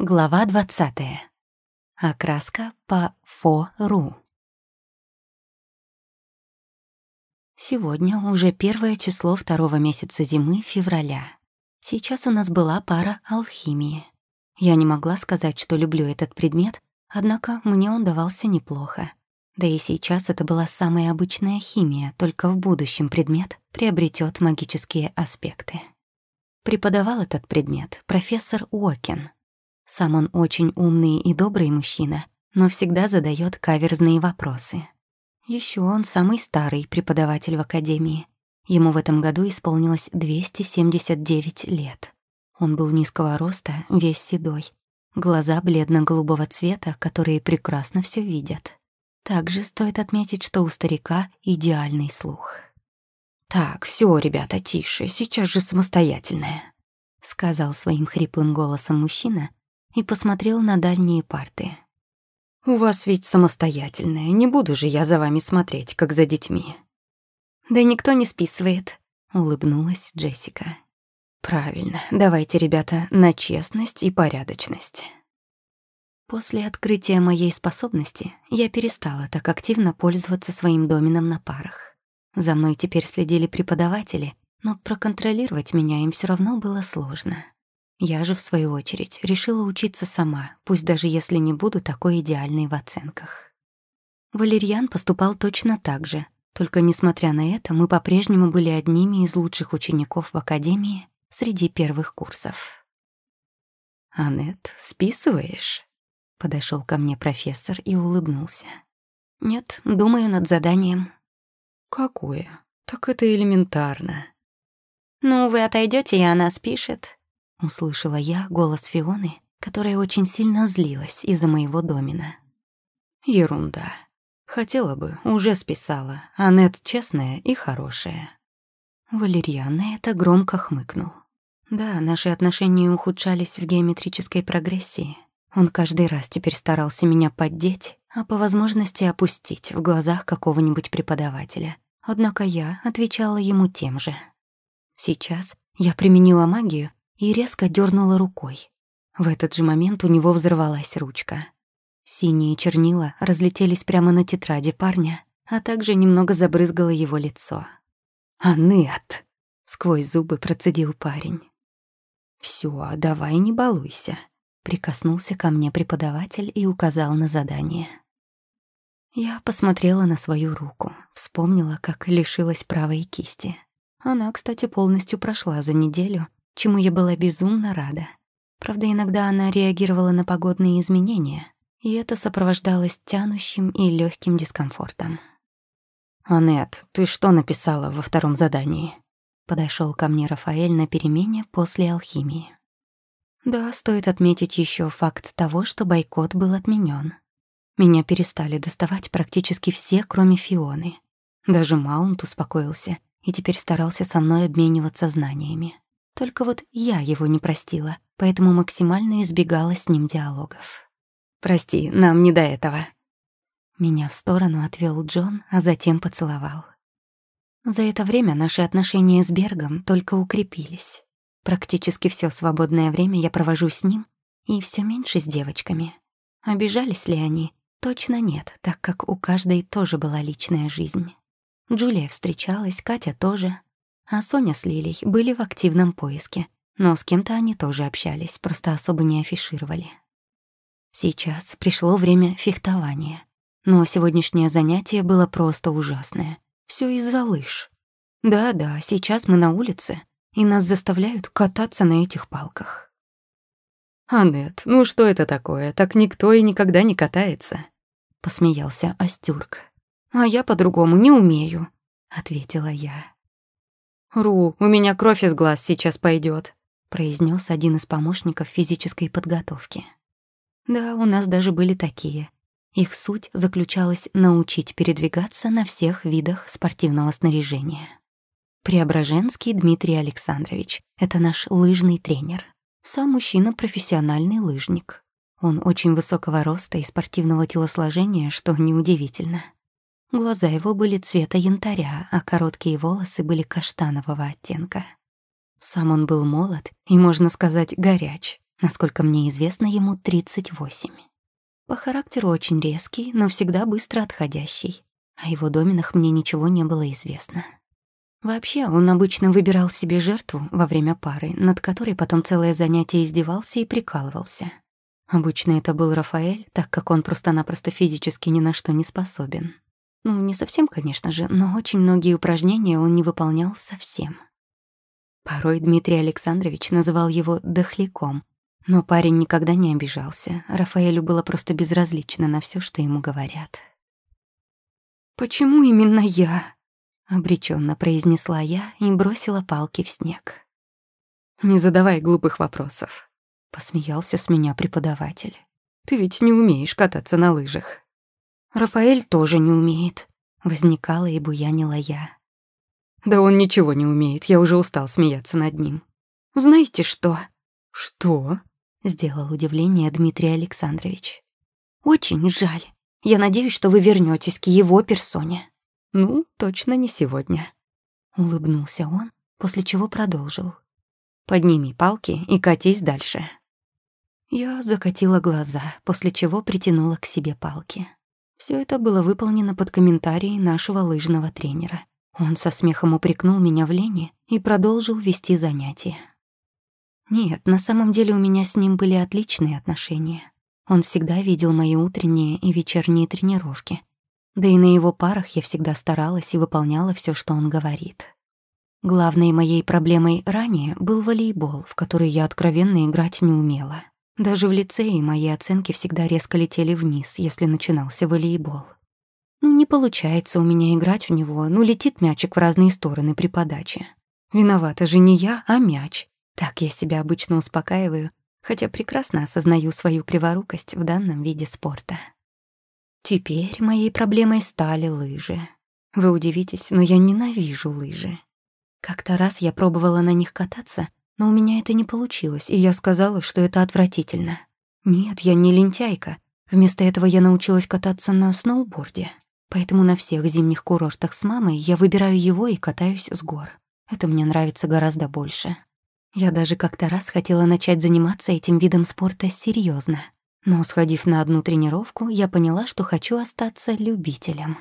Глава 20. Окраска по Фо-Ру. Сегодня уже первое число второго месяца зимы, февраля. Сейчас у нас была пара алхимии. Я не могла сказать, что люблю этот предмет, однако мне он давался неплохо. Да и сейчас это была самая обычная химия, только в будущем предмет приобретет магические аспекты. Преподавал этот предмет профессор Уокен — сам он очень умный и добрый мужчина, но всегда задает каверзные вопросы. Еще он самый старый преподаватель в академии. Ему в этом году исполнилось 279 лет. Он был низкого роста, весь седой. Глаза бледно-голубого цвета, которые прекрасно все видят. Также стоит отметить, что у старика идеальный слух. «Так, все, ребята, тише, сейчас же самостоятельная», — сказал своим хриплым голосом мужчина и посмотрел на дальние парты. «У вас ведь самостоятельная, не буду же я за вами смотреть, как за детьми». «Да никто не списывает», — улыбнулась Джессика. «Правильно, давайте, ребята, на честность и порядочность». После открытия моей способности я перестала так активно пользоваться своим доменом на парах. За мной теперь следили преподаватели, но проконтролировать меня им все равно было сложно. Я же, в свою очередь, решила учиться сама, пусть даже если не буду такой идеальной в оценках. Валерьян поступал точно так же, только, несмотря на это, мы по-прежнему были одними из лучших учеников в академии среди первых курсов. «Аннет, списываешь?» — подошел ко мне профессор и улыбнулся. «Нет, думаю над заданием». «Какое? Так это элементарно». «Ну, вы отойдете, и она спишет», Услышала я голос Фионы, которая очень сильно злилась из-за моего домина. Ерунда. Хотела бы, уже списала. Аннет честная и хорошая. Валерьян на это громко хмыкнул. Да, наши отношения ухудшались в геометрической прогрессии. Он каждый раз теперь старался меня поддеть, а по возможности опустить в глазах какого-нибудь преподавателя. Однако я отвечала ему тем же. Сейчас я применила магию и резко дернула рукой. В этот же момент у него взорвалась ручка. Синие чернила разлетелись прямо на тетради парня, а также немного забрызгало его лицо. «Анет!» — сквозь зубы процедил парень. «Всё, давай не балуйся», — прикоснулся ко мне преподаватель и указал на задание. Я посмотрела на свою руку, вспомнила, как лишилась правой кисти. Она, кстати, полностью прошла за неделю, чему я была безумно рада. Правда, иногда она реагировала на погодные изменения, и это сопровождалось тянущим и легким дискомфортом. «Анет, ты что написала во втором задании?» Подошел ко мне Рафаэль на перемене после алхимии. Да, стоит отметить еще факт того, что бойкот был отменен. Меня перестали доставать практически все, кроме Фионы. Даже Маунт успокоился и теперь старался со мной обмениваться знаниями. Только вот я его не простила, поэтому максимально избегала с ним диалогов. «Прости, нам не до этого». Меня в сторону отвел Джон, а затем поцеловал. За это время наши отношения с Бергом только укрепились. Практически все свободное время я провожу с ним и все меньше с девочками. Обижались ли они? Точно нет, так как у каждой тоже была личная жизнь. Джулия встречалась, Катя тоже, а Соня с Лилей были в активном поиске, но с кем-то они тоже общались, просто особо не афишировали. Сейчас пришло время фехтования, но сегодняшнее занятие было просто ужасное. Все из-за лыж. Да-да, сейчас мы на улице, и нас заставляют кататься на этих палках. «Анет, ну что это такое? Так никто и никогда не катается», — посмеялся Остюрк. «А я по-другому не умею», — ответила я. «Ру, у меня кровь из глаз сейчас пойдет, произнес один из помощников физической подготовки. Да, у нас даже были такие. Их суть заключалась научить передвигаться на всех видах спортивного снаряжения. Преображенский Дмитрий Александрович — это наш лыжный тренер. Сам мужчина — профессиональный лыжник. Он очень высокого роста и спортивного телосложения, что неудивительно. Глаза его были цвета янтаря, а короткие волосы были каштанового оттенка. Сам он был молод и, можно сказать, горяч. Насколько мне известно, ему 38. По характеру очень резкий, но всегда быстро отходящий. О его доменах мне ничего не было известно. Вообще, он обычно выбирал себе жертву во время пары, над которой потом целое занятие издевался и прикалывался. Обычно это был Рафаэль, так как он просто-напросто физически ни на что не способен. Ну, не совсем, конечно же, но очень многие упражнения он не выполнял совсем. Порой Дмитрий Александрович называл его «дохляком», но парень никогда не обижался. Рафаэлю было просто безразлично на все, что ему говорят. «Почему именно я?» обреченно произнесла я и бросила палки в снег. «Не задавай глупых вопросов», — посмеялся с меня преподаватель. «Ты ведь не умеешь кататься на лыжах». «Рафаэль тоже не умеет», — возникала и буянила я. «Да он ничего не умеет, я уже устал смеяться над ним». «Знаете что?» «Что?» — сделал удивление Дмитрий Александрович. «Очень жаль. Я надеюсь, что вы вернетесь к его персоне». «Ну, точно не сегодня», — улыбнулся он, после чего продолжил. «Подними палки и катись дальше». Я закатила глаза, после чего притянула к себе палки. Все это было выполнено под комментарии нашего лыжного тренера. Он со смехом упрекнул меня в лени и продолжил вести занятия. Нет, на самом деле у меня с ним были отличные отношения. Он всегда видел мои утренние и вечерние тренировки, да и на его парах я всегда старалась и выполняла все, что он говорит. Главной моей проблемой ранее был волейбол, в который я откровенно играть не умела. Даже в лицее мои оценки всегда резко летели вниз, если начинался волейбол. Ну, не получается у меня играть в него, ну, летит мячик в разные стороны при подаче. Виновата же не я, а мяч. Так я себя обычно успокаиваю, хотя прекрасно осознаю свою криворукость в данном виде спорта. Теперь моей проблемой стали лыжи. Вы удивитесь, но я ненавижу лыжи. Как-то раз я пробовала на них кататься, но у меня это не получилось, и я сказала, что это отвратительно. Нет, я не лентяйка. Вместо этого я научилась кататься на сноуборде. Поэтому на всех зимних курортах с мамой я выбираю его и катаюсь с гор. Это мне нравится гораздо больше. Я даже как-то раз хотела начать заниматься этим видом спорта серьезно. Но, сходив на одну тренировку, я поняла, что хочу остаться любителем.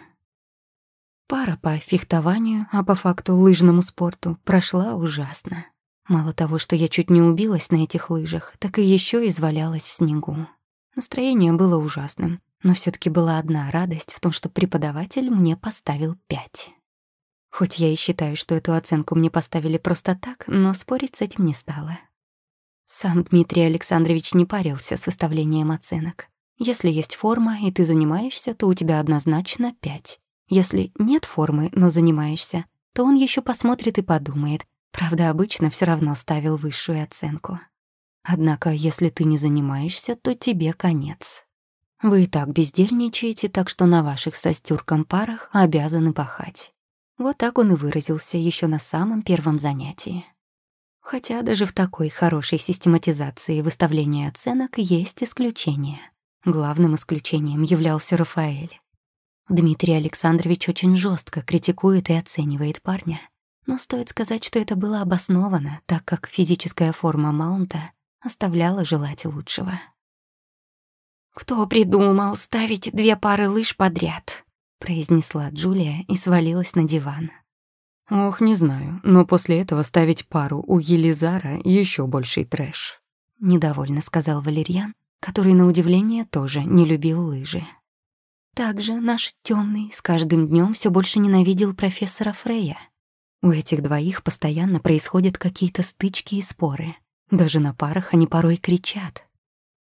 Пара по фехтованию, а по факту лыжному спорту, прошла ужасно. Мало того, что я чуть не убилась на этих лыжах, так и еще извалялась в снегу. Настроение было ужасным, но все таки была одна радость в том, что преподаватель мне поставил пять. Хоть я и считаю, что эту оценку мне поставили просто так, но спорить с этим не стала. Сам Дмитрий Александрович не парился с выставлением оценок. Если есть форма, и ты занимаешься, то у тебя однозначно пять. Если нет формы, но занимаешься, то он еще посмотрит и подумает. Правда, обычно все равно ставил высшую оценку. Однако, если ты не занимаешься, то тебе конец. Вы и так бездельничаете, так что на ваших со стюрком парах обязаны пахать. Вот так он и выразился еще на самом первом занятии. Хотя даже в такой хорошей систематизации выставления оценок есть исключения. Главным исключением являлся Рафаэль. Дмитрий Александрович очень жестко критикует и оценивает парня. Но стоит сказать, что это было обосновано, так как физическая форма Маунта оставляла желать лучшего. «Кто придумал ставить две пары лыж подряд?» — произнесла Джулия и свалилась на диван. Ох, не знаю, но после этого ставить пару у Елизара еще больший трэш. Недовольно сказал Валерьян, который, на удивление, тоже не любил лыжи. Также наш темный с каждым днем все больше ненавидел профессора Фрея. У этих двоих постоянно происходят какие-то стычки и споры. Даже на парах они порой кричат.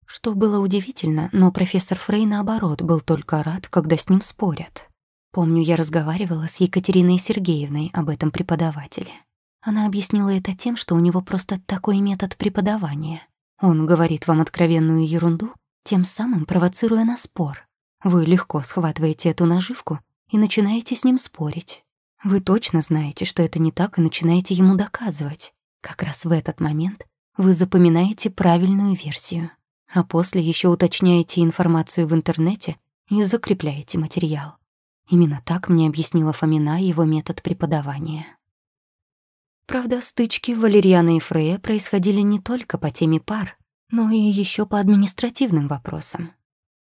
Что было удивительно, но профессор Фрей, наоборот, был только рад, когда с ним спорят. Помню, я разговаривала с Екатериной Сергеевной об этом преподавателе. Она объяснила это тем, что у него просто такой метод преподавания. Он говорит вам откровенную ерунду, тем самым провоцируя на спор. Вы легко схватываете эту наживку и начинаете с ним спорить. Вы точно знаете, что это не так, и начинаете ему доказывать. Как раз в этот момент вы запоминаете правильную версию, а после еще уточняете информацию в интернете и закрепляете материал. Именно так мне объяснила Фомина его метод преподавания. Правда, стычки Валерьяна и Фрея происходили не только по теме пар. но и еще по административным вопросам.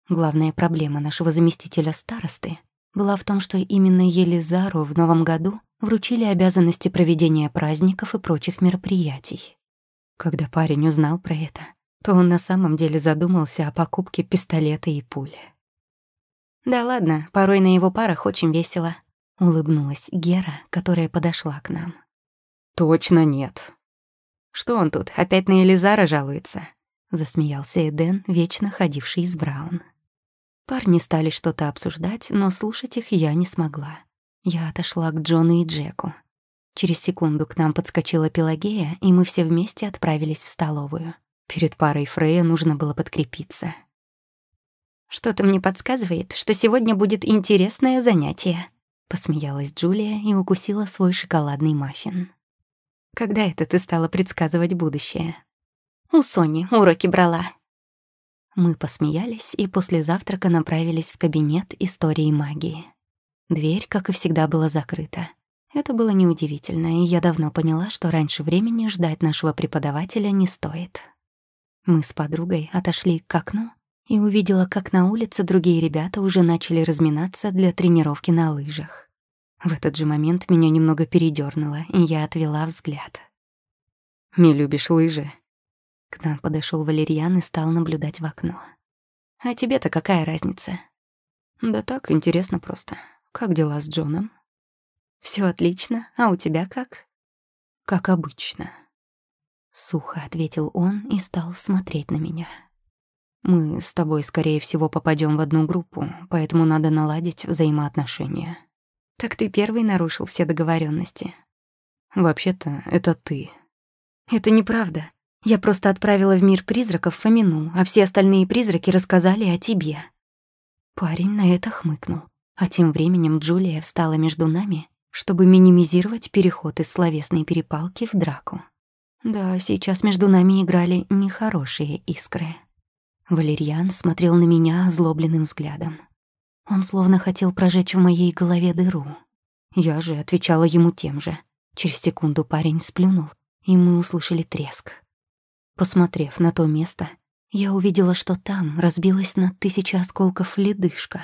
Главная проблема нашего заместителя старосты была в том, что именно Елизару в новом году вручили обязанности проведения праздников и прочих мероприятий. Когда парень узнал про это, то он на самом деле задумался о покупке пистолета и пули. «Да ладно, порой на его парах очень весело», — улыбнулась Гера, которая подошла к нам. «Точно нет». «Что он тут, опять на Елизара жалуется?» — засмеялся Эден, вечно ходивший из Браун. Парни стали что-то обсуждать, но слушать их я не смогла. Я отошла к Джону и Джеку. Через секунду к нам подскочила Пелагея, и мы все вместе отправились в столовую. Перед парой Фрея нужно было подкрепиться. «Что-то мне подсказывает, что сегодня будет интересное занятие», — посмеялась Джулия и укусила свой шоколадный маффин. «Когда это ты стала предсказывать будущее?» «У Сони уроки брала», мы посмеялись и после завтрака направились в кабинет истории магии. Дверь, как и всегда, была закрыта. Это было неудивительно, и я давно поняла, что раньше времени ждать нашего преподавателя не стоит. Мы с подругой отошли к окну и увидела, как на улице другие ребята уже начали разминаться для тренировки на лыжах. В этот же момент меня немного передёрнуло, и я отвела взгляд. «Не любишь лыжи?» К нам подошел Валерьян и стал наблюдать в окно. «А тебе-то какая разница?» «Да так, интересно просто. Как дела с Джоном?» Все отлично. А у тебя как?» «Как обычно». Сухо ответил он и стал смотреть на меня. «Мы с тобой, скорее всего, попадем в одну группу, поэтому надо наладить взаимоотношения». «Так ты первый нарушил все договоренности. «Вообще-то, это ты». «Это неправда. Я просто отправила в мир призраков Фомину, а все остальные призраки рассказали о тебе». Парень на это хмыкнул. А тем временем Джулия встала между нами, чтобы минимизировать переход из словесной перепалки в драку. Да, сейчас между нами играли нехорошие искры. Валерьян смотрел на меня озлобленным взглядом. Он словно хотел прожечь в моей голове дыру. Я же отвечала ему тем же. Через секунду парень сплюнул, и мы услышали треск. Посмотрев на то место, я увидела, что там разбилась на тысячи осколков ледышка.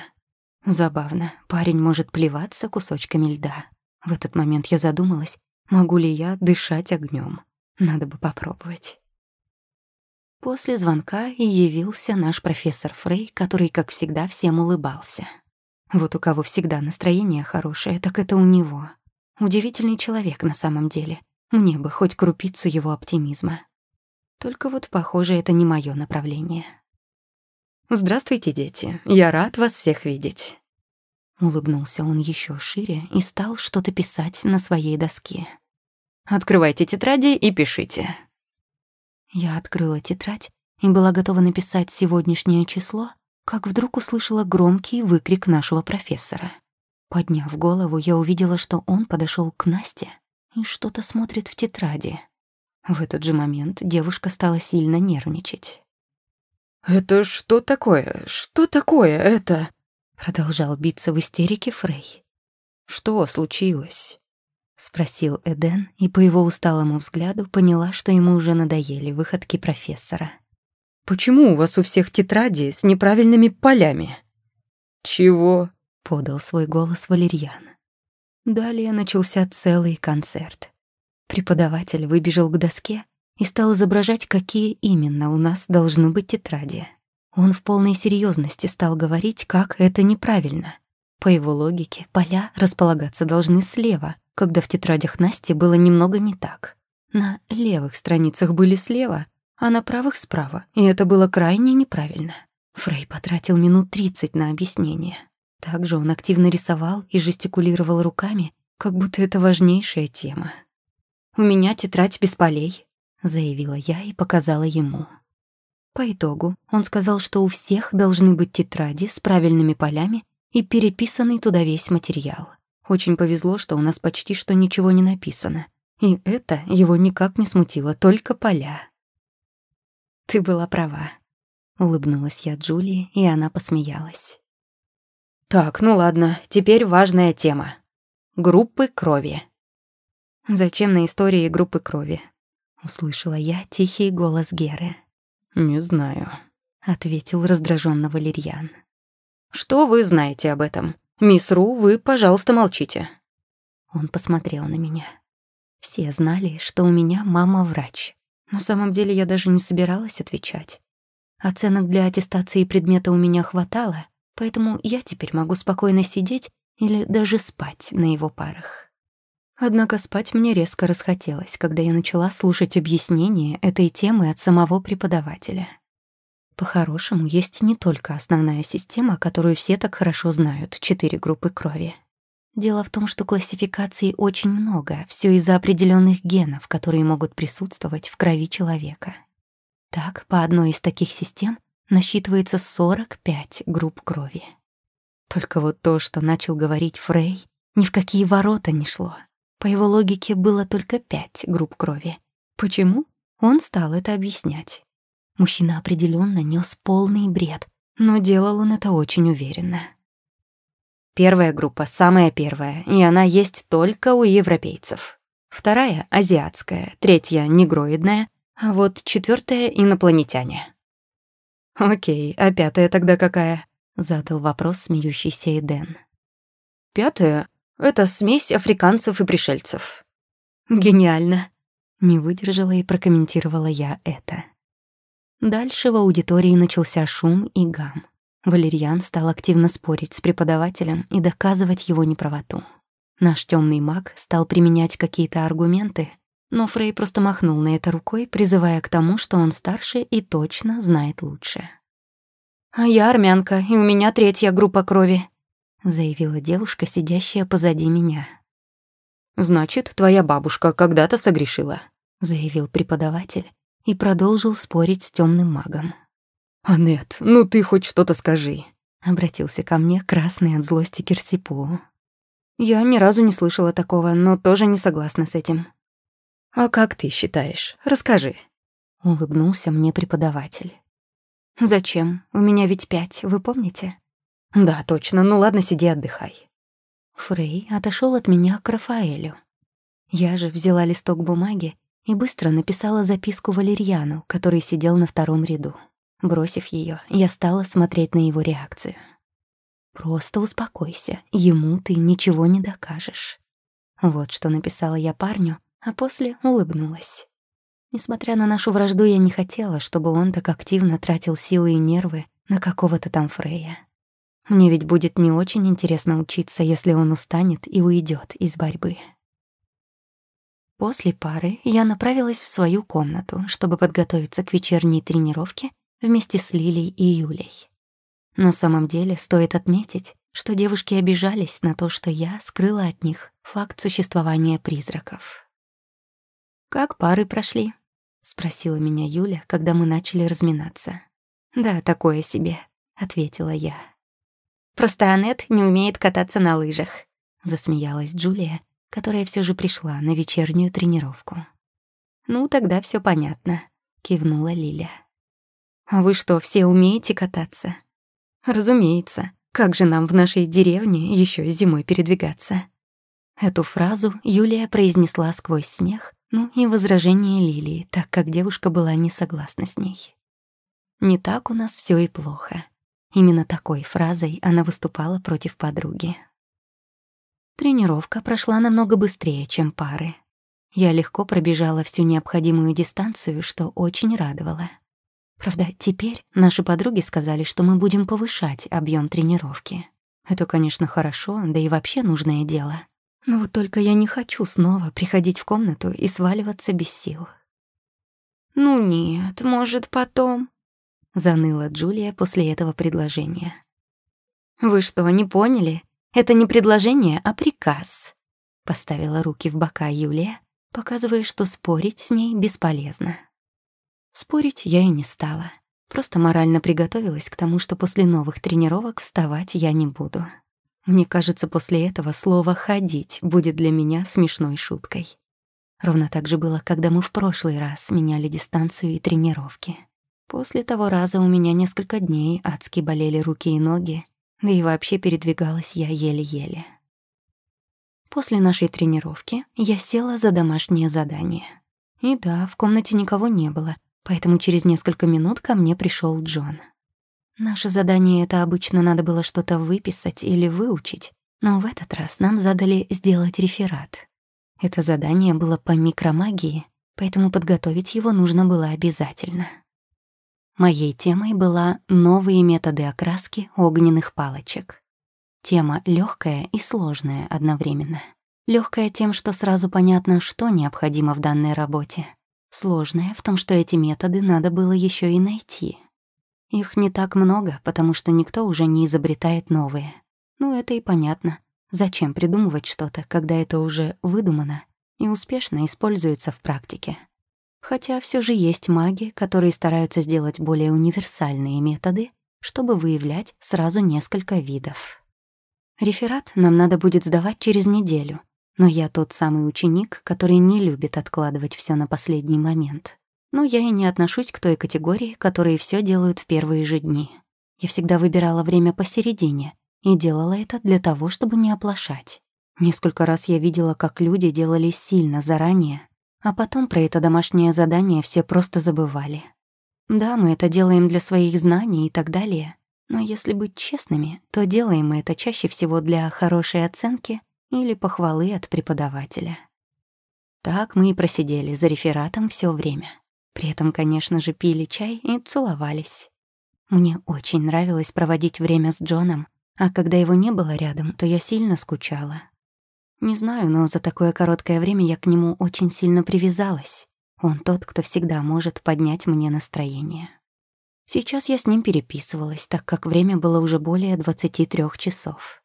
Забавно, парень может плеваться кусочками льда. В этот момент я задумалась, могу ли я дышать огнем. Надо бы попробовать. После звонка и явился наш профессор Фрей, который, как всегда, всем улыбался. Вот у кого всегда настроение хорошее, так это у него. Удивительный человек на самом деле. Мне бы хоть крупицу его оптимизма. Только вот, похоже, это не мое направление. «Здравствуйте, дети. Я рад вас всех видеть». Улыбнулся он еще шире и стал что-то писать на своей доске. «Открывайте тетради и пишите». Я открыла тетрадь и была готова написать сегодняшнее число, как вдруг услышала громкий выкрик нашего профессора. Подняв голову, я увидела, что он подошел к Насте и что-то смотрит в тетради. В этот же момент девушка стала сильно нервничать. «Это что такое? Что такое это?» Продолжал биться в истерике Фрей. «Что случилось?» Спросил Эден, и по его усталому взгляду поняла, что ему уже надоели выходки профессора. «Почему у вас у всех тетради с неправильными полями?» «Чего?» — подал свой голос Валерьян. Далее начался целый концерт. Преподаватель выбежал к доске и стал изображать, какие именно у нас должны быть тетради. Он в полной серьезности стал говорить, как это неправильно. По его логике, поля располагаться должны слева, когда в тетрадях Насти было немного не так. На левых страницах были слева, а на правых справа, и это было крайне неправильно. Фрей потратил минут тридцать на объяснение. Также он активно рисовал и жестикулировал руками, как будто это важнейшая тема. «У меня тетрадь без полей», — заявила я и показала ему. По итогу он сказал, что у всех должны быть тетради с правильными полями и переписанный туда весь материал. Очень повезло, что у нас почти что ничего не написано. И это его никак не смутило, только поля. «Ты была права», — улыбнулась я Джулии, и она посмеялась. «Так, ну ладно, теперь важная тема. Группы крови». «Зачем на истории группы крови?» — услышала я тихий голос Геры. «Не знаю», — ответил раздражённо Валерьян. «Что вы знаете об этом? Мисс Ру, вы, пожалуйста, молчите». Он посмотрел на меня. Все знали, что у меня мама врач. На самом деле я даже не собиралась отвечать. Оценок для аттестации предмета у меня хватало, поэтому я теперь могу спокойно сидеть или даже спать на его парах. Однако спать мне резко расхотелось, когда я начала слушать объяснение этой темы от самого преподавателя. По-хорошему, есть не только основная система, которую все так хорошо знают, четыре группы крови. Дело в том, что классификаций очень много, все из-за определенных генов, которые могут присутствовать в крови человека. Так, по одной из таких систем насчитывается 45 групп крови. Только вот то, что начал говорить Фрей, ни в какие ворота не шло. По его логике было только пять групп крови. Почему? Он стал это объяснять. Мужчина определенно нес полный бред, но делал он это очень уверенно. Первая группа самая первая, и она есть только у европейцев. Вторая — азиатская, третья — негроидная, а вот четвертая — инопланетяне. «Окей, а пятая тогда какая?» — задал вопрос смеющийся Эден. «Пятая — это смесь африканцев и пришельцев». «Гениально!» — не выдержала и прокомментировала я это. Дальше в аудитории начался шум и гам. Валерьян стал активно спорить с преподавателем и доказывать его неправоту. Наш темный маг стал применять какие-то аргументы, но Фрей просто махнул на это рукой, призывая к тому, что он старше и точно знает лучше. «А я армянка, и у меня третья группа крови», — заявила девушка, сидящая позади меня. «Значит, твоя бабушка когда-то согрешила», — заявил преподаватель и продолжил спорить с темным магом. «Анет, ну ты хоть что-то скажи», — обратился ко мне красный от злости Кирсипу. Я ни разу не слышала такого, но тоже не согласна с этим. «А как ты считаешь? Расскажи», — улыбнулся мне преподаватель. «Зачем? У меня ведь пять, вы помните?» «Да, точно. Ну ладно, сиди, отдыхай». Фрей отошел от меня к Рафаэлю. Я же взяла листок бумаги и быстро написала записку Валерьяну, который сидел на втором ряду. Бросив ее, я стала смотреть на его реакцию. «Просто успокойся, ему ты ничего не докажешь». Вот что написала я парню, а после улыбнулась. Несмотря на нашу вражду, я не хотела, чтобы он так активно тратил силы и нервы на какого-то там Фрея. Мне ведь будет не очень интересно учиться, если он устанет и уйдет из борьбы. После пары я направилась в свою комнату, чтобы подготовиться к вечерней тренировке вместе с Лилей и Юлей. На самом деле стоит отметить, что девушки обижались на то, что я скрыла от них факт существования призраков. «Как пары прошли?» — спросила меня Юля, когда мы начали разминаться. «Да, такое себе», — ответила я. «Просто Аннет не умеет кататься на лыжах», — засмеялась Джулия, которая все же пришла на вечернюю тренировку. «Ну, тогда все понятно», — кивнула Лиля. «А вы что, все умеете кататься?» «Разумеется. Как же нам в нашей деревне еще зимой передвигаться?» Эту фразу Юлия произнесла сквозь смех, ну и возражение Лилии, так как девушка была не согласна с ней. «Не так у нас все и плохо». Именно такой фразой она выступала против подруги. Тренировка прошла намного быстрее, чем пары. Я легко пробежала всю необходимую дистанцию, что очень радовало. Правда, теперь наши подруги сказали, что мы будем повышать объем тренировки. Это, конечно, хорошо, да и вообще нужное дело. Но вот только я не хочу снова приходить в комнату и сваливаться без сил. «Ну нет, может, потом», — заныла Джулия после этого предложения. «Вы что, не поняли? Это не предложение, а приказ», — поставила руки в бока Юлия, показывая, что спорить с ней бесполезно. Спорить я и не стала. Просто морально приготовилась к тому, что после новых тренировок вставать я не буду. Мне кажется, после этого слово «ходить» будет для меня смешной шуткой. Ровно так же было, когда мы в прошлый раз меняли дистанцию и тренировки. После того раза у меня несколько дней адски болели руки и ноги, да и вообще передвигалась я еле-еле. После нашей тренировки я села за домашнее задание. И да, в комнате никого не было, поэтому через несколько минут ко мне пришел Джон. Наше задание — это обычно надо было что-то выписать или выучить, но в этот раз нам задали сделать реферат. Это задание было по микромагии, поэтому подготовить его нужно было обязательно. Моей темой была новые методы окраски огненных палочек. Тема легкая и сложная одновременно. Легкая тем, что сразу понятно, что необходимо в данной работе. Сложная в том, что эти методы надо было еще и найти. Их не так много, потому что никто уже не изобретает новые. Ну, это и понятно. Зачем придумывать что-то, когда это уже выдумано и успешно используется в практике? Хотя все же есть маги, которые стараются сделать более универсальные методы, чтобы выявлять сразу несколько видов. Реферат нам надо будет сдавать через неделю, но я тот самый ученик, который не любит откладывать все на последний момент. Но я и не отношусь к той категории, которые все делают в первые же дни. Я всегда выбирала время посередине и делала это для того, чтобы не оплошать. Несколько раз я видела, как люди делали сильно заранее, а потом про это домашнее задание все просто забывали. Да, мы это делаем для своих знаний и так далее, но если быть честными, то делаем мы это чаще всего для хорошей оценки или похвалы от преподавателя. Так мы и просидели за рефератом все время. При этом, конечно же, пили чай и целовались. Мне очень нравилось проводить время с Джоном, а когда его не было рядом, то я сильно скучала. Не знаю, но за такое короткое время я к нему очень сильно привязалась. Он тот, кто всегда может поднять мне настроение. Сейчас я с ним переписывалась, так как время было уже более 23 часов.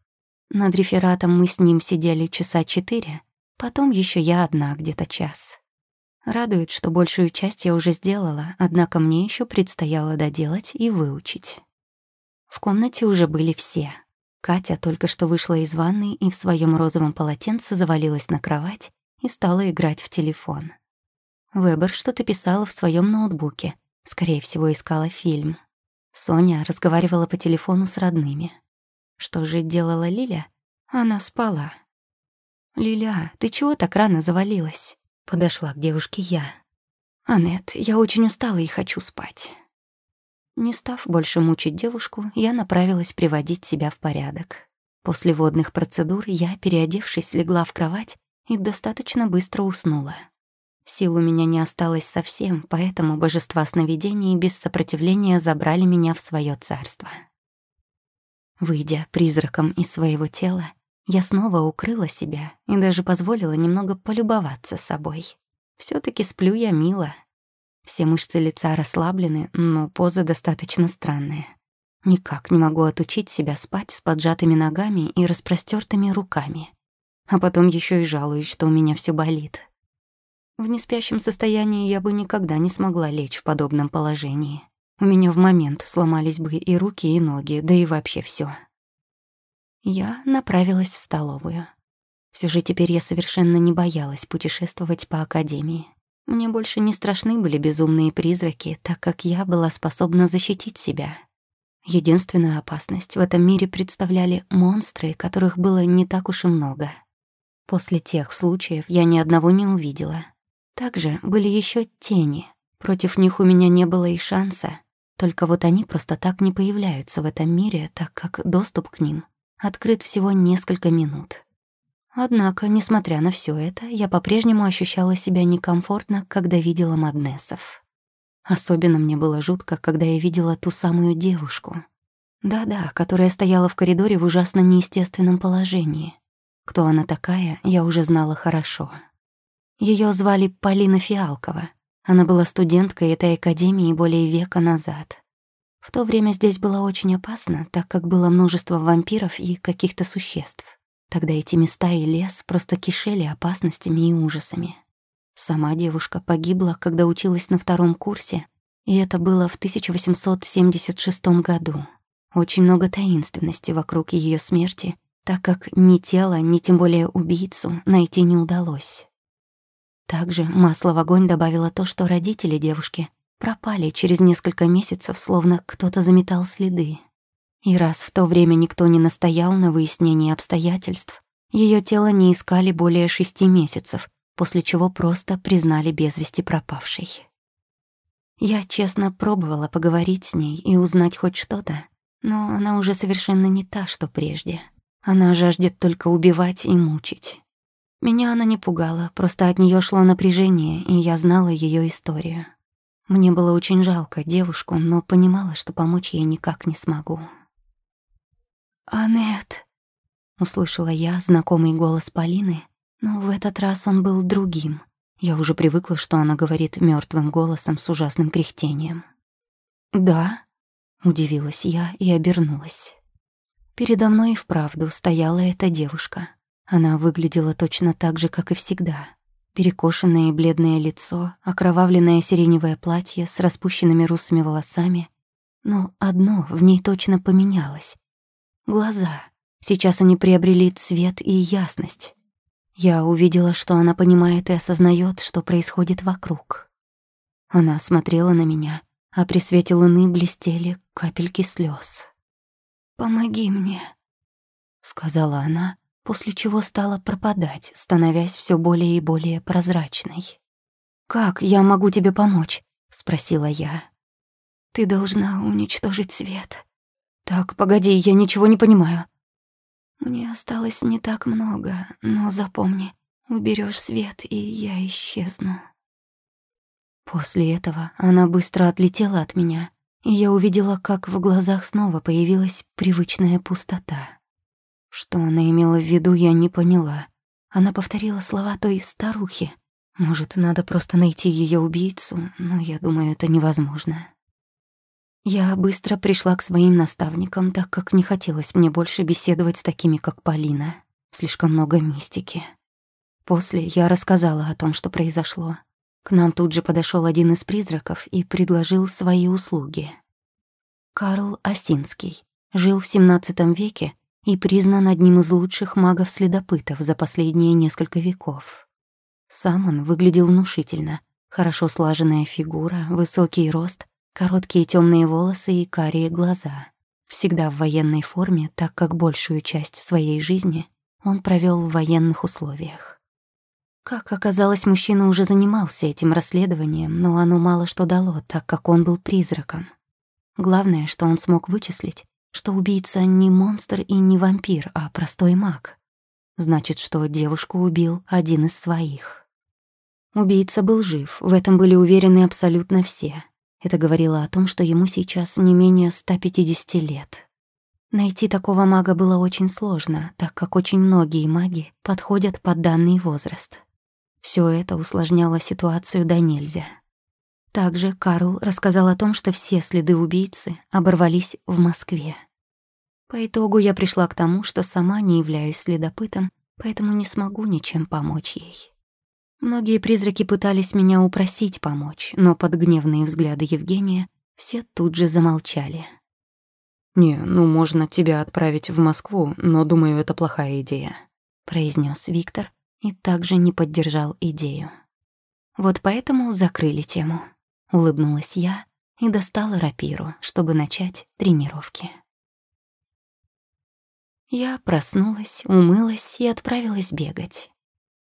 Над рефератом мы с ним сидели часа четыре, потом еще я одна где-то час. Радует, что большую часть я уже сделала, однако мне еще предстояло доделать и выучить. В комнате уже были все — Катя только что вышла из ванной и в своем розовом полотенце завалилась на кровать и стала играть в телефон. Вебер что-то писала в своем ноутбуке, скорее всего, искала фильм. Соня разговаривала по телефону с родными. Что же делала Лиля? Она спала. «Лиля, ты чего так рано завалилась?» Подошла к девушке я. «Анет, я очень устала и хочу спать». Не став больше мучить девушку, я направилась приводить себя в порядок. После водных процедур я, переодевшись, легла в кровать и достаточно быстро уснула. Сил у меня не осталось совсем, поэтому божества сновидений без сопротивления забрали меня в свое царство. Выйдя призраком из своего тела, я снова укрыла себя и даже позволила немного полюбоваться собой. все таки сплю я мило, все мышцы лица расслаблены, но поза достаточно странная. Никак не могу отучить себя спать с поджатыми ногами и распростертыми руками. А потом еще и жалуюсь, что у меня все болит. В неспящем состоянии я бы никогда не смогла лечь в подобном положении. У меня в момент сломались бы и руки, и ноги, да и вообще все. Я направилась в столовую. Все же теперь я совершенно не боялась путешествовать по академии. Мне больше не страшны были безумные призраки, так как я была способна защитить себя. Единственную опасность в этом мире представляли монстры, которых было не так уж и много. После тех случаев я ни одного не увидела. Также были еще тени. Против них у меня не было и шанса. Только вот они просто так не появляются в этом мире, так как доступ к ним открыт всего несколько минут. Однако, несмотря на все это, я по-прежнему ощущала себя некомфортно, когда видела Маднесов. Особенно мне было жутко, когда я видела ту самую девушку. Да-да, которая стояла в коридоре в ужасно неестественном положении. Кто она такая, я уже знала хорошо. Ее звали Полина Фиалкова. Она была студенткой этой академии более века назад. В то время здесь было очень опасно, так как было множество вампиров и каких-то существ. Тогда эти места и лес просто кишели опасностями и ужасами. Сама девушка погибла, когда училась на втором курсе, и это было в 1876 году. Очень много таинственности вокруг ее смерти, так как ни тело, ни тем более убийцу найти не удалось. Также масло в огонь добавило то, что родители девушки пропали через несколько месяцев, словно кто-то заметал следы. И раз в то время никто не настоял на выяснении обстоятельств, ее тело не искали более шести месяцев, после чего просто признали без вести пропавшей. Я честно пробовала поговорить с ней и узнать хоть что-то, но она уже совершенно не та, что прежде. Она жаждет только убивать и мучить. Меня она не пугала, просто от нее шло напряжение, и я знала ее историю. Мне было очень жалко девушку, но понимала, что помочь ей никак не смогу. «Анет», — услышала я знакомый голос Полины, но в этот раз он был другим. Я уже привыкла, что она говорит мертвым голосом с ужасным кряхтением. «Да?» — удивилась я и обернулась. Передо мной и вправду стояла эта девушка. Она выглядела точно так же, как и всегда. Перекошенное и бледное лицо, окровавленное сиреневое платье с распущенными русыми волосами. Но одно в ней точно поменялось. Глаза. Сейчас они приобрели цвет и ясность. Я увидела, что она понимает и осознает, что происходит вокруг. Она смотрела на меня, а при свете луны блестели капельки слез. «Помоги мне», — сказала она, после чего стала пропадать, становясь все более и более прозрачной. «Как я могу тебе помочь?» — спросила я. «Ты должна уничтожить свет». «Так, погоди, я ничего не понимаю». «Мне осталось не так много, но запомни, уберешь свет, и я исчезну». После этого она быстро отлетела от меня, и я увидела, как в глазах снова появилась привычная пустота. Что она имела в виду, я не поняла. Она повторила слова той старухи. Может, надо просто найти ее убийцу, но я думаю, это невозможно. Я быстро пришла к своим наставникам, так как не хотелось мне больше беседовать с такими, как Полина. Слишком много мистики. После я рассказала о том, что произошло. К нам тут же подошел один из призраков и предложил свои услуги. Карл Осинский жил в XVII веке и признан одним из лучших магов-следопытов за последние несколько веков. Сам он выглядел внушительно. Хорошо слаженная фигура, высокий рост, короткие темные волосы и карие глаза. Всегда в военной форме, так как большую часть своей жизни он провел в военных условиях. Как оказалось, мужчина уже занимался этим расследованием, но оно мало что дало, так как он был призраком. Главное, что он смог вычислить, что убийца не монстр и не вампир, а простой маг. Значит, что девушку убил один из своих. Убийца был жив, в этом были уверены абсолютно все. Это говорило о том, что ему сейчас не менее 150 лет. Найти такого мага было очень сложно, так как очень многие маги подходят под данный возраст. Все это усложняло ситуацию до нельзя. Также Карл рассказал о том, что все следы убийцы оборвались в Москве. По итогу я пришла к тому, что сама не являюсь следопытом, поэтому не смогу ничем помочь ей. Многие призраки пытались меня упросить помочь, но под гневные взгляды Евгения все тут же замолчали. «Не, ну можно тебя отправить в Москву, но, думаю, это плохая идея», — произнес Виктор и также не поддержал идею. Вот поэтому закрыли тему. Улыбнулась я и достала рапиру, чтобы начать тренировки. Я проснулась, умылась и отправилась бегать.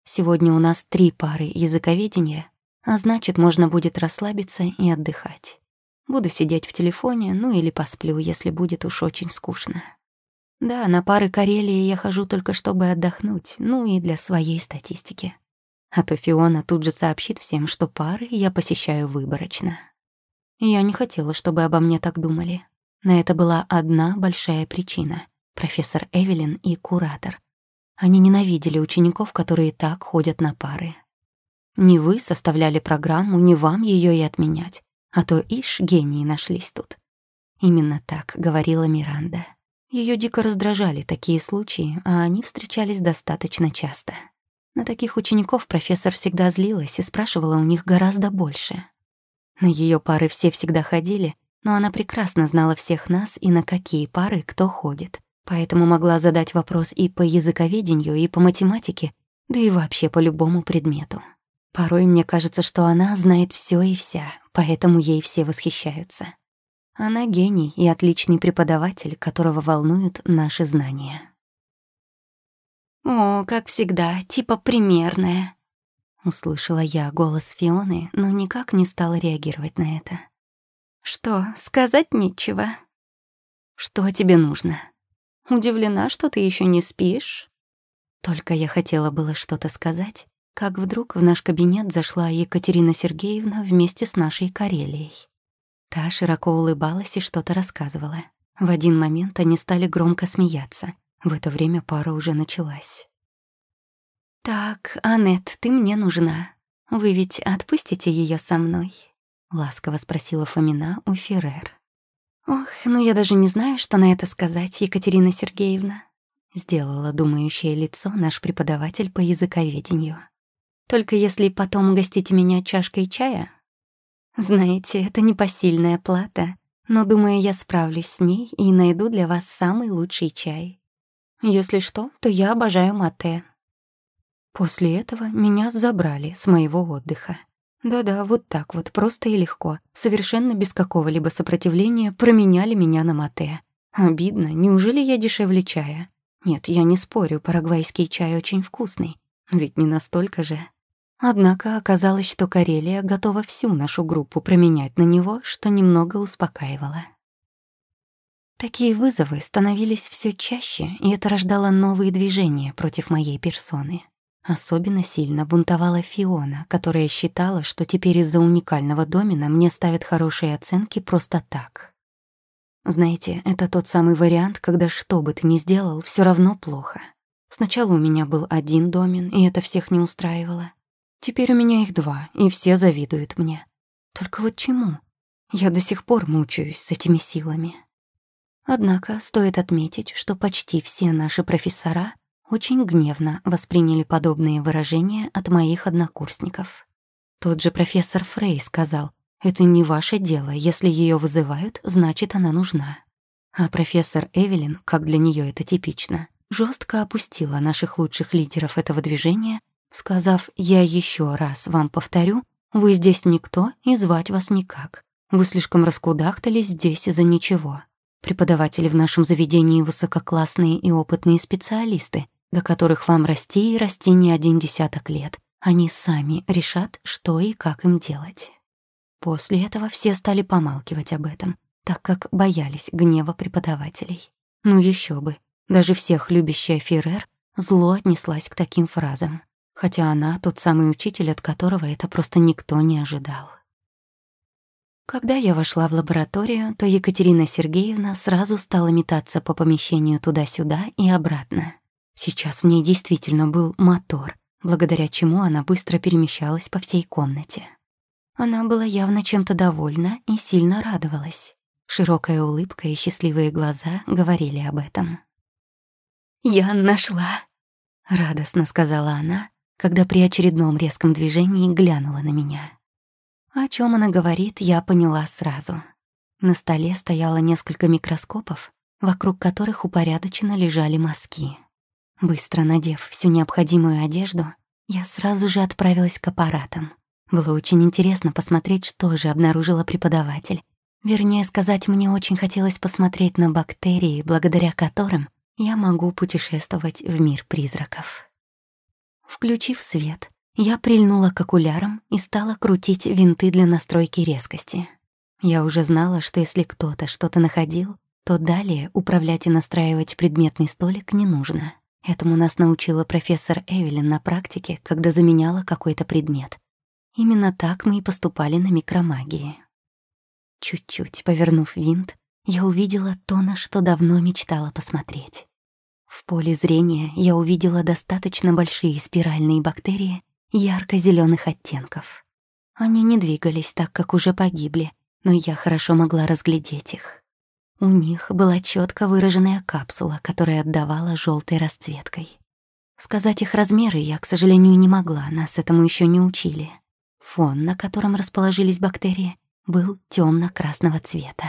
Сегодня у нас три пары языковедения, а значит, можно будет расслабиться и отдыхать. Буду сидеть в телефоне, ну или посплю, если будет уж очень скучно. Да, на пары Карелии я хожу только чтобы отдохнуть, ну и для своей статистики. А то Фиона тут же сообщит всем, что пары я посещаю выборочно. Я не хотела, чтобы обо мне так думали. На это была одна большая причина — профессор Эвелин и куратор. Они ненавидели учеников, которые так ходят на пары. Не вы составляли программу, не вам ее и отменять. А то ишь, гении нашлись тут. Именно так говорила Миранда. Ее дико раздражали такие случаи, а они встречались достаточно часто. На таких учеников профессор всегда злилась и спрашивала у них гораздо больше. На ее пары все всегда ходили, но она прекрасно знала всех нас и на какие пары кто ходит. Поэтому могла задать вопрос и по языковедению, и по математике, да и вообще по любому предмету. Порой мне кажется, что она знает все и вся, поэтому ей все восхищаются. Она гений и отличный преподаватель, которого волнуют наши знания. «О, как всегда, типа примерная», — Услышала я голос Фионы, но никак не стала реагировать на это. «Что, сказать нечего?» «Что тебе нужно?» «Удивлена, что ты еще не спишь?» Только я хотела было что-то сказать, как вдруг в наш кабинет зашла Екатерина Сергеевна вместе с нашей Карелией. Та широко улыбалась и что-то рассказывала. В один момент они стали громко смеяться. В это время пара уже началась. «Так, Аннет, ты мне нужна. Вы ведь отпустите ее со мной?» — ласково спросила Фомина у Феррер. «Ох, ну я даже не знаю, что на это сказать, Екатерина Сергеевна», — сделала думающее лицо наш преподаватель по языковедению. «Только если потом угостите меня чашкой чая?» «Знаете, это непосильная плата, но, думаю, я справлюсь с ней и найду для вас самый лучший чай. Если что, то я обожаю мате», После этого меня забрали с моего отдыха. Да-да, вот так вот, просто и легко, совершенно без какого-либо сопротивления променяли меня на мате. Обидно, неужели я дешевле чая? Нет, я не спорю, парагвайский чай очень вкусный, ведь не настолько же. Однако оказалось, что Карелия готова всю нашу группу променять на него, что немного успокаивало. Такие вызовы становились все чаще, и это рождало новые движения против моей персоны. Особенно сильно бунтовала Фиона, которая считала, что теперь из-за уникального домена мне ставят хорошие оценки просто так. Знаете, это тот самый вариант, когда что бы ты ни сделал, все равно плохо. Сначала у меня был один домен, и это всех не устраивало. Теперь у меня их два, и все завидуют мне. Только вот чему? Я до сих пор мучаюсь с этими силами. Однако стоит отметить, что почти все наши профессора очень гневно восприняли подобные выражения от моих однокурсников. Тот же профессор Фрей сказал, «Это не ваше дело, если ее вызывают, значит, она нужна». А профессор Эвелин, как для нее это типично, жестко опустила наших лучших лидеров этого движения, сказав, «Я еще раз вам повторю, вы здесь никто и звать вас никак. Вы слишком раскудахтались здесь из-за ничего. Преподаватели в нашем заведении высококлассные и опытные специалисты, до которых вам расти и расти не один десяток лет. Они сами решат, что и как им делать. После этого все стали помалкивать об этом, так как боялись гнева преподавателей. Ну еще бы, даже всех любящая Феррер зло отнеслась к таким фразам, хотя она тот самый учитель, от которого это просто никто не ожидал. Когда я вошла в лабораторию, то Екатерина Сергеевна сразу стала метаться по помещению туда-сюда и обратно. Сейчас в ней действительно был мотор, благодаря чему она быстро перемещалась по всей комнате. Она была явно чем-то довольна и сильно радовалась. Широкая улыбка и счастливые глаза говорили об этом. «Я нашла!» — радостно сказала она, когда при очередном резком движении глянула на меня. О чем она говорит, я поняла сразу. На столе стояло несколько микроскопов, вокруг которых упорядоченно лежали мазки. Быстро надев всю необходимую одежду, я сразу же отправилась к аппаратам. Было очень интересно посмотреть, что же обнаружила преподаватель. Вернее сказать, мне очень хотелось посмотреть на бактерии, благодаря которым я могу путешествовать в мир призраков. Включив свет, я прильнула к окулярам и стала крутить винты для настройки резкости. Я уже знала, что если кто-то что-то находил, то далее управлять и настраивать предметный столик не нужно. Этому нас научила профессор Эвелин на практике, когда заменяла какой-то предмет. Именно так мы и поступали на микромагии. Чуть-чуть повернув винт, я увидела то, на что давно мечтала посмотреть. В поле зрения я увидела достаточно большие спиральные бактерии ярко зеленых оттенков. Они не двигались так, как уже погибли, но я хорошо могла разглядеть их. У них была четко выраженная капсула, которая отдавала желтой расцветкой. Сказать их размеры я, к сожалению, не могла, нас этому еще не учили. Фон, на котором расположились бактерии, был темно красного цвета.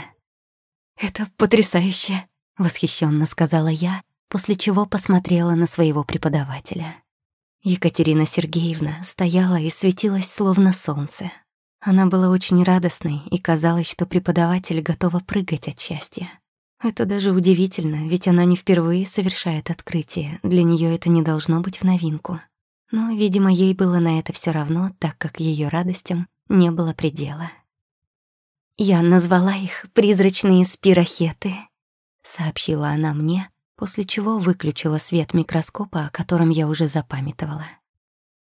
«Это потрясающе!» — восхищенно сказала я, после чего посмотрела на своего преподавателя. Екатерина Сергеевна стояла и светилась словно солнце. Она была очень радостной, и казалось, что преподаватель готова прыгать от счастья. Это даже удивительно, ведь она не впервые совершает открытие, для нее это не должно быть в новинку. Но, видимо, ей было на это все равно, так как ее радостям не было предела. «Я назвала их «призрачные спирохеты», — сообщила она мне, после чего выключила свет микроскопа, о котором я уже запамятовала.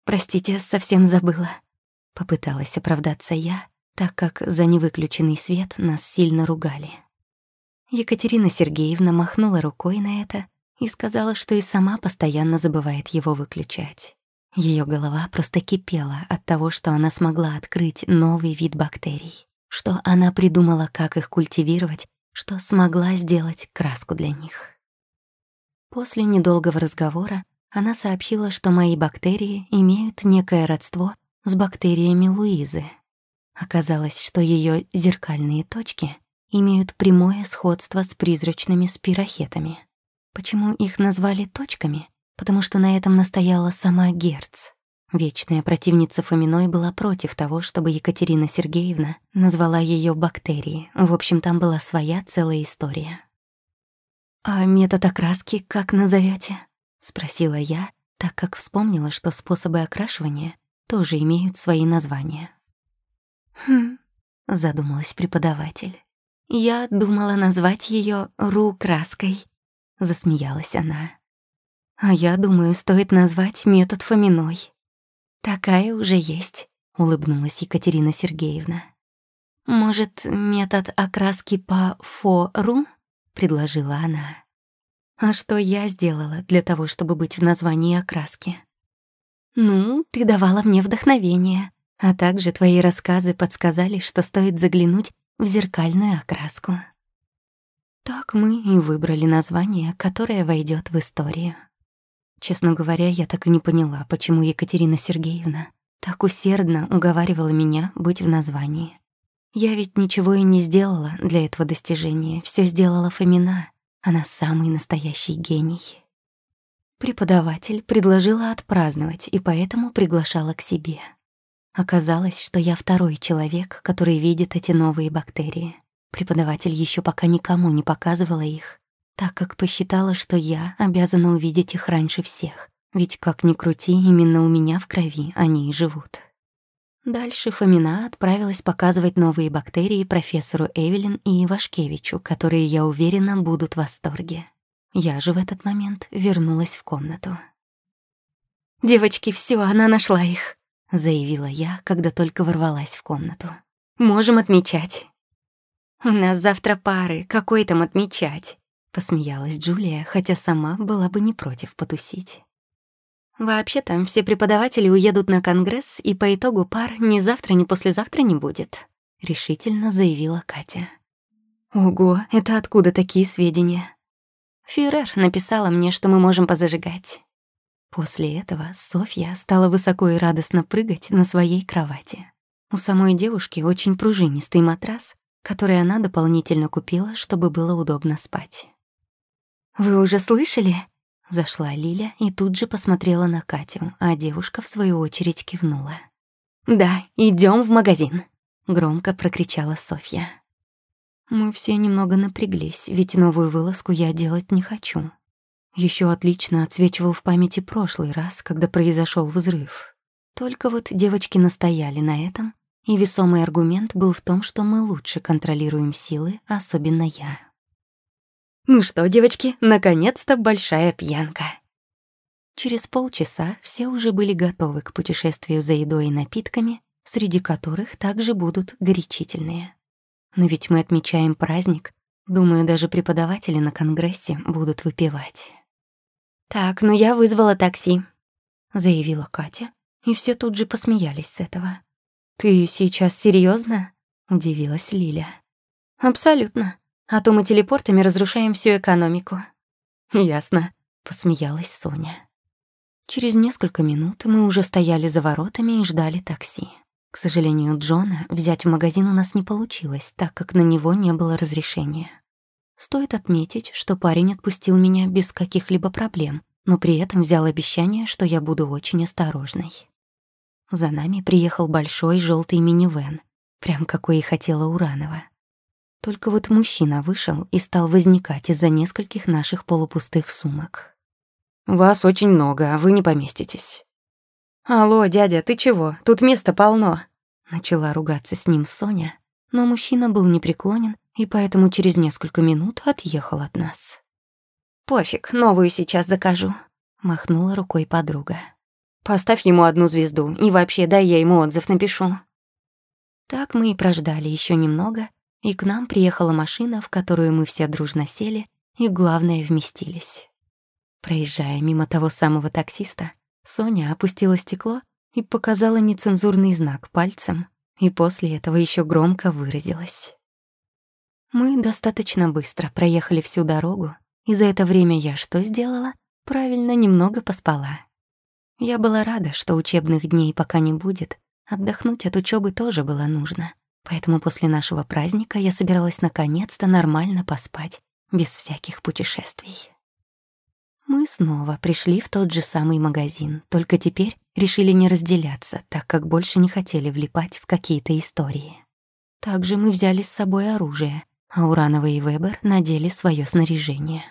«Простите, совсем забыла», — попыталась оправдаться я, так как за невыключенный свет нас сильно ругали. Екатерина Сергеевна махнула рукой на это и сказала, что и сама постоянно забывает его выключать. Ее голова просто кипела от того, что она смогла открыть новый вид бактерий что она придумала, как их культивировать, что смогла сделать краску для них. После недолгого разговора она сообщила, что мои бактерии имеют некое родство с бактериями Луизы. Оказалось, что ее зеркальные точки имеют прямое сходство с призрачными спирохетами. Почему их назвали точками? Потому что на этом настояла сама Герц. Вечная противница Фоминой была против того, чтобы Екатерина Сергеевна назвала ее бактерией. В общем, там была своя целая история. «А метод окраски как назовете? спросила я, так как вспомнила, что способы окрашивания тоже имеют свои названия. «Хм», — задумалась преподаватель. «Я думала назвать ее Ру-краской», — засмеялась она. «А я думаю, стоит назвать метод Фоминой», «Такая уже есть», — улыбнулась Екатерина Сергеевна. «Может, метод окраски по фору?» — предложила она. «А что я сделала для того, чтобы быть в названии окраски?» «Ну, ты давала мне вдохновение, а также твои рассказы подсказали, что стоит заглянуть в зеркальную окраску». Так мы и выбрали название, которое войдет в историю. Честно говоря, я так и не поняла, почему Екатерина Сергеевна так усердно уговаривала меня быть в названии. Я ведь ничего и не сделала для этого достижения, все сделала Фомина. Она самый настоящий гений. Преподаватель предложила отпраздновать и поэтому приглашала к себе. Оказалось, что я второй человек, который видит эти новые бактерии. Преподаватель еще пока никому не показывала их, так как посчитала, что я обязана увидеть их раньше всех. Ведь, как ни крути, именно у меня в крови они и живут. Дальше Фомина отправилась показывать новые бактерии профессору Эвелин и Ивашкевичу, которые, я уверена, будут в восторге. Я же в этот момент вернулась в комнату. «Девочки, все, она нашла их», — заявила я, когда только ворвалась в комнату. «Можем отмечать». «У нас завтра пары, какой там отмечать?» Посмеялась Джулия, хотя сама была бы не против потусить. «Вообще-то все преподаватели уедут на конгресс, и по итогу пар ни завтра, ни послезавтра не будет», — решительно заявила Катя. «Ого, это откуда такие сведения?» Фюрер написала мне, что мы можем позажигать. После этого Софья стала высоко и радостно прыгать на своей кровати. У самой девушки очень пружинистый матрас, который она дополнительно купила, чтобы было удобно спать. «Вы уже слышали?» Зашла Лиля и тут же посмотрела на Катю, а девушка, в свою очередь, кивнула. «Да, идем в магазин», — громко прокричала Софья. Мы все немного напряглись, ведь новую вылазку я делать не хочу. Еще отлично отсвечивал в памяти прошлый раз, когда произошел взрыв. Только вот девочки настояли на этом, и весомый аргумент был в том, что мы лучше контролируем силы, особенно я. Ну что, девочки, наконец-то большая пьянка. Через полчаса все уже были готовы к путешествию за едой и напитками, среди которых также будут горячительные. Но ведь мы отмечаем праздник, думаю, даже преподаватели на конгрессе будут выпивать. «Так, ну я вызвала такси», — заявила Катя, и все тут же посмеялись с этого. «Ты сейчас серьезно? удивилась Лиля. «Абсолютно а то мы телепортами разрушаем всю экономику». «Ясно», — посмеялась Соня. Через несколько минут мы уже стояли за воротами и ждали такси. К сожалению, Джона взять в магазин у нас не получилось, так как на него не было разрешения. Стоит отметить, что парень отпустил меня без каких-либо проблем, но при этом взял обещание, что я буду очень осторожной. За нами приехал большой желтый минивэн, прям какой и хотела Уранова. Только вот мужчина вышел и стал возникать из-за нескольких наших полупустых сумок. «Вас очень много, а вы не поместитесь». «Алло, дядя, ты чего? Тут места полно!» Начала ругаться с ним Соня, но мужчина был непреклонен и поэтому через несколько минут отъехал от нас. «Пофиг, новую сейчас закажу», — махнула рукой подруга. «Поставь ему одну звезду, и вообще дай я ему отзыв напишу». Так мы и прождали еще немного, и к нам приехала машина, в которую мы все дружно сели и, главное, вместились. Проезжая мимо того самого таксиста, Соня опустила стекло и показала нецензурный знак пальцем, и после этого еще громко выразилась. Мы достаточно быстро проехали всю дорогу, и за это время я что сделала? Правильно, немного поспала. Я была рада, что учебных дней пока не будет, отдохнуть от учебы тоже было нужно. Поэтому после нашего праздника я собиралась наконец-то нормально поспать, без всяких путешествий. Мы снова пришли в тот же самый магазин, только теперь решили не разделяться, так как больше не хотели влипать в какие-то истории. Также мы взяли с собой оружие, а Уранова и Вебер надели свое снаряжение.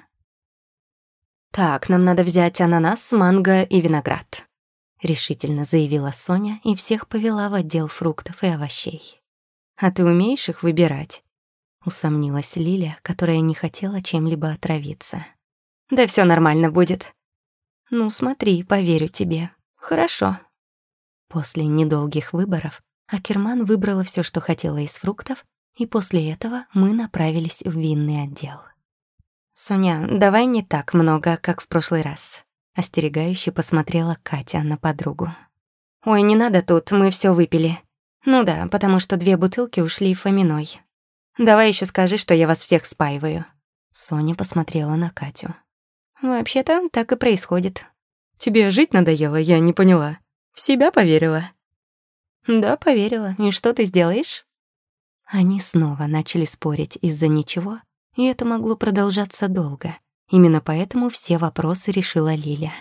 «Так, нам надо взять ананас, манго и виноград», — решительно заявила Соня и всех повела в отдел фруктов и овощей. «А ты умеешь их выбирать?» — усомнилась Лиля, которая не хотела чем-либо отравиться. Да все нормально будет. Ну, смотри, поверю тебе. Хорошо. После недолгих выборов Акерман выбрала все, что хотела из фруктов, и после этого мы направились в винный отдел. «Соня, давай не так много, как в прошлый раз», — остерегающе посмотрела Катя на подругу. «Ой, не надо тут, мы все выпили». «Ну да, потому что две бутылки ушли Фоминой. Давай еще скажи, что я вас всех спаиваю». Соня посмотрела на Катю. Вообще-то так и происходит. Тебе жить надоело, я не поняла. В себя поверила? Да, поверила. И что ты сделаешь? Они снова начали спорить из-за ничего, и это могло продолжаться долго. Именно поэтому все вопросы решила Лиля.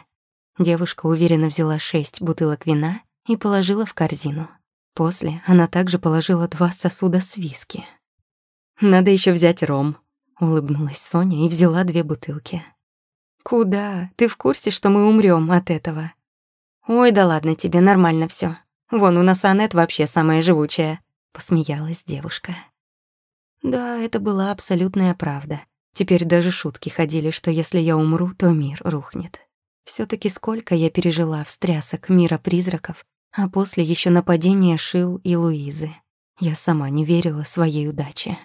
Девушка уверенно взяла шесть бутылок вина и положила в корзину. После она также положила два сосуда с виски. «Надо еще взять ром», — улыбнулась Соня и взяла две бутылки. «Куда? Ты в курсе, что мы умрем от этого?» «Ой, да ладно тебе, нормально все. Вон, у нас Аннет вообще самая живучая», — посмеялась девушка. Да, это была абсолютная правда. Теперь даже шутки ходили, что если я умру, то мир рухнет. все таки сколько я пережила встрясок мира призраков, а после еще нападения Шил и Луизы. Я сама не верила своей удаче.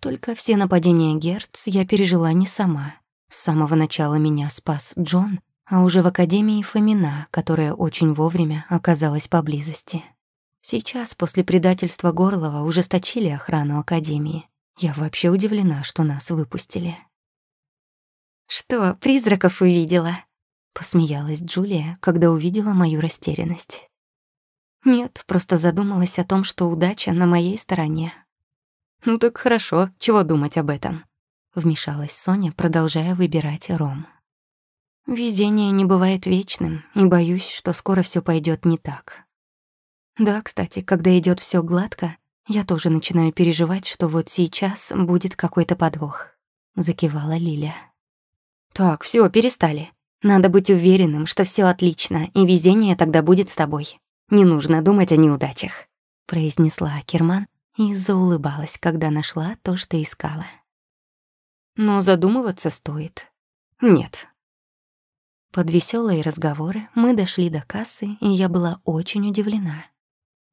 Только все нападения Герц я пережила не сама. С самого начала меня спас Джон, а уже в Академии Фомина, которая очень вовремя оказалась поблизости. Сейчас, после предательства Горлова, ужесточили охрану Академии. Я вообще удивлена, что нас выпустили. «Что, призраков увидела?» — посмеялась Джулия, когда увидела мою растерянность. «Нет, просто задумалась о том, что удача на моей стороне». «Ну так хорошо, чего думать об этом?» Вмешалась Соня, продолжая выбирать ром. Везение не бывает вечным, и боюсь, что скоро все пойдет не так. Да, кстати, когда идет все гладко, я тоже начинаю переживать, что вот сейчас будет какой-то подвох. Закивала Лиля. Так, все, перестали. Надо быть уверенным, что все отлично, и везение тогда будет с тобой. Не нужно думать о неудачах, произнесла Акерман и заулыбалась, когда нашла то, что искала но задумываться стоит. Нет. Под веселые разговоры мы дошли до кассы, и я была очень удивлена.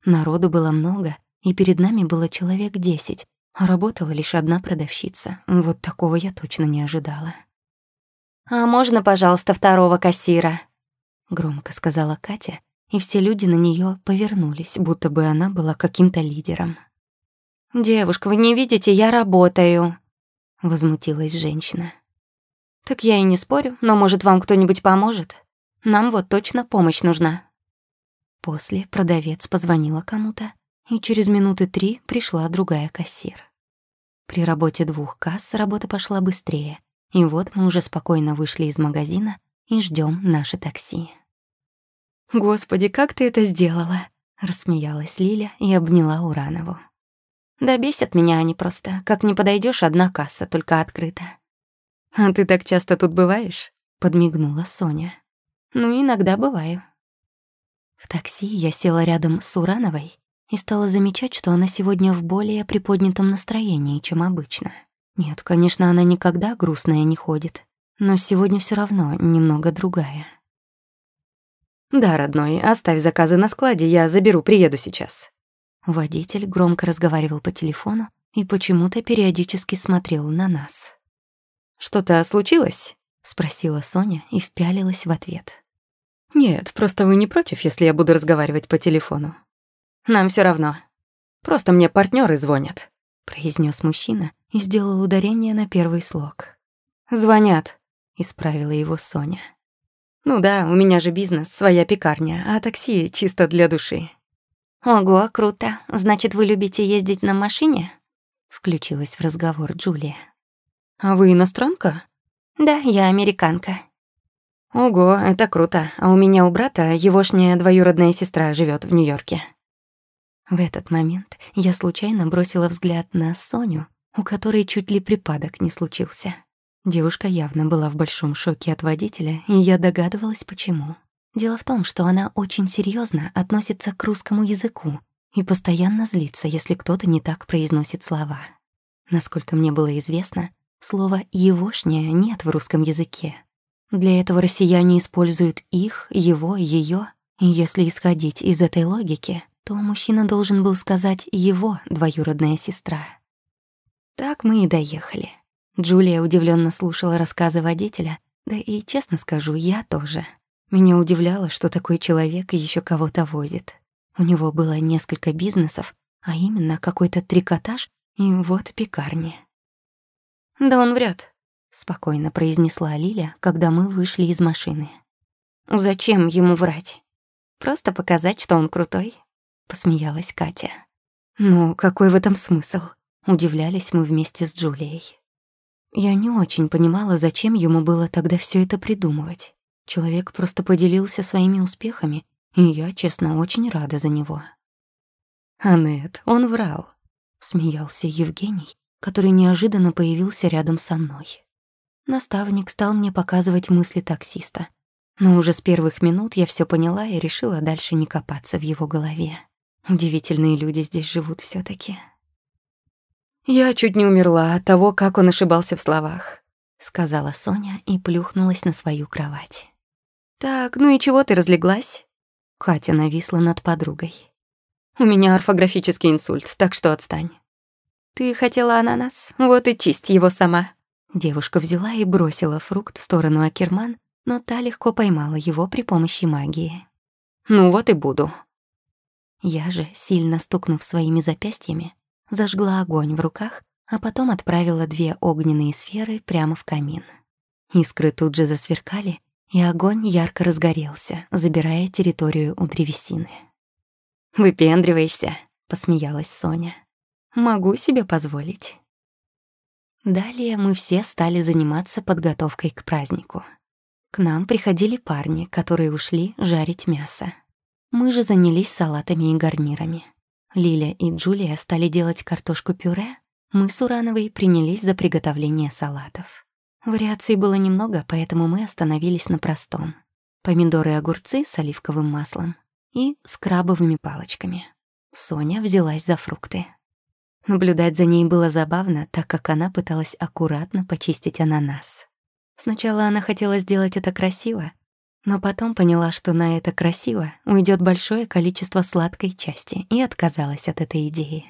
Народу было много, и перед нами было человек десять, а работала лишь одна продавщица. Вот такого я точно не ожидала. «А можно, пожалуйста, второго кассира?» Громко сказала Катя, и все люди на нее повернулись, будто бы она была каким-то лидером. «Девушка, вы не видите, я работаю», — возмутилась женщина. «Так я и не спорю, но, может, вам кто-нибудь поможет? Нам вот точно помощь нужна». После продавец позвонила кому-то, и через минуты три пришла другая кассир. При работе двух касс работа пошла быстрее, и вот мы уже спокойно вышли из магазина и ждем наше такси. «Господи, как ты это сделала?» — рассмеялась Лиля и обняла Уранову. Да бесят меня они просто. Как не подойдешь, одна касса только открыта. «А ты так часто тут бываешь?» — подмигнула Соня. «Ну, иногда бываю». В такси я села рядом с Урановой и стала замечать, что она сегодня в более приподнятом настроении, чем обычно. Нет, конечно, она никогда грустная не ходит, но сегодня все равно немного другая. «Да, родной, оставь заказы на складе, я заберу, приеду сейчас». Водитель громко разговаривал по телефону и почему-то периодически смотрел на нас. «Что-то случилось?» — спросила Соня и впялилась в ответ. «Нет, просто вы не против, если я буду разговаривать по телефону?» «Нам все равно. Просто мне партнеры звонят», — произнес мужчина и сделал ударение на первый слог. «Звонят», — исправила его Соня. «Ну да, у меня же бизнес, своя пекарня, а такси чисто для души». «Ого, круто. Значит, вы любите ездить на машине?» Включилась в разговор Джулия. «А вы иностранка?» «Да, я американка». «Ого, это круто. А у меня у брата егошняя двоюродная сестра живет в Нью-Йорке». В этот момент я случайно бросила взгляд на Соню, у которой чуть ли припадок не случился. Девушка явно была в большом шоке от водителя, и я догадывалась, почему. Дело в том, что она очень серьезно относится к русскому языку и постоянно злится, если кто-то не так произносит слова. Насколько мне было известно, слова «егошняя» нет в русском языке. Для этого россияне используют их, его, ее, и если исходить из этой логики, то мужчина должен был сказать «его двоюродная сестра». Так мы и доехали. Джулия удивленно слушала рассказы водителя, да и, честно скажу, я тоже. Меня удивляло, что такой человек еще кого-то возит. У него было несколько бизнесов, а именно какой-то трикотаж и вот пекарни. «Да он врет, спокойно произнесла Лиля, когда мы вышли из машины. «Зачем ему врать? Просто показать, что он крутой», — посмеялась Катя. «Ну, какой в этом смысл?» — удивлялись мы вместе с Джулией. Я не очень понимала, зачем ему было тогда все это придумывать. Человек просто поделился своими успехами, и я, честно, очень рада за него. «Анет, он врал», — смеялся Евгений, который неожиданно появился рядом со мной. Наставник стал мне показывать мысли таксиста, но уже с первых минут я все поняла и решила дальше не копаться в его голове. Удивительные люди здесь живут все таки «Я чуть не умерла от того, как он ошибался в словах», — сказала Соня и плюхнулась на свою кровать. «Так, ну и чего ты разлеглась?» Катя нависла над подругой. «У меня орфографический инсульт, так что отстань». «Ты хотела ананас? Вот и чисть его сама». Девушка взяла и бросила фрукт в сторону Акерман, но та легко поймала его при помощи магии. «Ну вот и буду». Я же, сильно стукнув своими запястьями, зажгла огонь в руках, а потом отправила две огненные сферы прямо в камин. Искры тут же засверкали, и огонь ярко разгорелся, забирая территорию у древесины. «Выпендриваешься», — посмеялась Соня. «Могу себе позволить». Далее мы все стали заниматься подготовкой к празднику. К нам приходили парни, которые ушли жарить мясо. Мы же занялись салатами и гарнирами. Лиля и Джулия стали делать картошку-пюре, мы с Урановой принялись за приготовление салатов. Вариаций было немного, поэтому мы остановились на простом. Помидоры и огурцы с оливковым маслом и с крабовыми палочками. Соня взялась за фрукты. Наблюдать за ней было забавно, так как она пыталась аккуратно почистить ананас. Сначала она хотела сделать это красиво, но потом поняла, что на это красиво уйдет большое количество сладкой части и отказалась от этой идеи.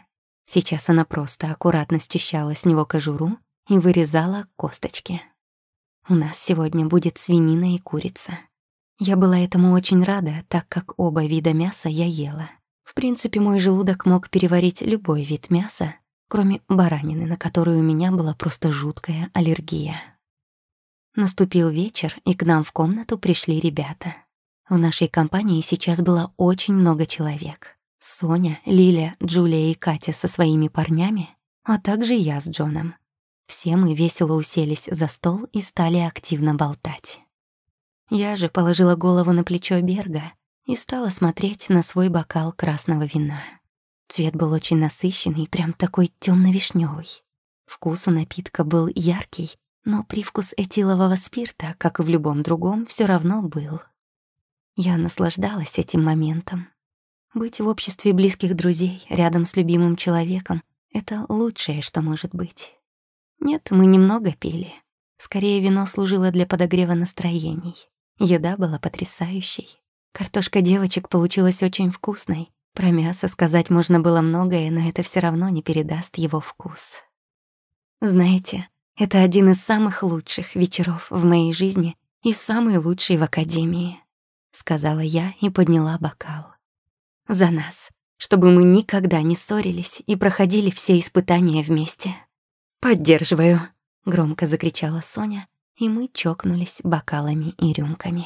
Сейчас она просто аккуратно счищала с него кожуру и вырезала косточки. У нас сегодня будет свинина и курица. Я была этому очень рада, так как оба вида мяса я ела. В принципе, мой желудок мог переварить любой вид мяса, кроме баранины, на которую у меня была просто жуткая аллергия. Наступил вечер, и к нам в комнату пришли ребята. В нашей компании сейчас было очень много человек. Соня, Лиля, Джулия и Катя со своими парнями, а также я с Джоном. Все мы весело уселись за стол и стали активно болтать. Я же положила голову на плечо Берга и стала смотреть на свой бокал красного вина. Цвет был очень насыщенный, прям такой темно вишневый Вкус у напитка был яркий, но привкус этилового спирта, как и в любом другом, все равно был. Я наслаждалась этим моментом. Быть в обществе близких друзей, рядом с любимым человеком — это лучшее, что может быть. Нет, мы немного пили. Скорее, вино служило для подогрева настроений. Еда была потрясающей. Картошка девочек получилась очень вкусной. Про мясо сказать можно было многое, но это все равно не передаст его вкус. Знаете, это один из самых лучших вечеров в моей жизни и самый лучший в академии, сказала я и подняла бокал. За нас, чтобы мы никогда не ссорились и проходили все испытания вместе. Поддерживаю, громко закричала Соня, и мы чокнулись бокалами и рюмками.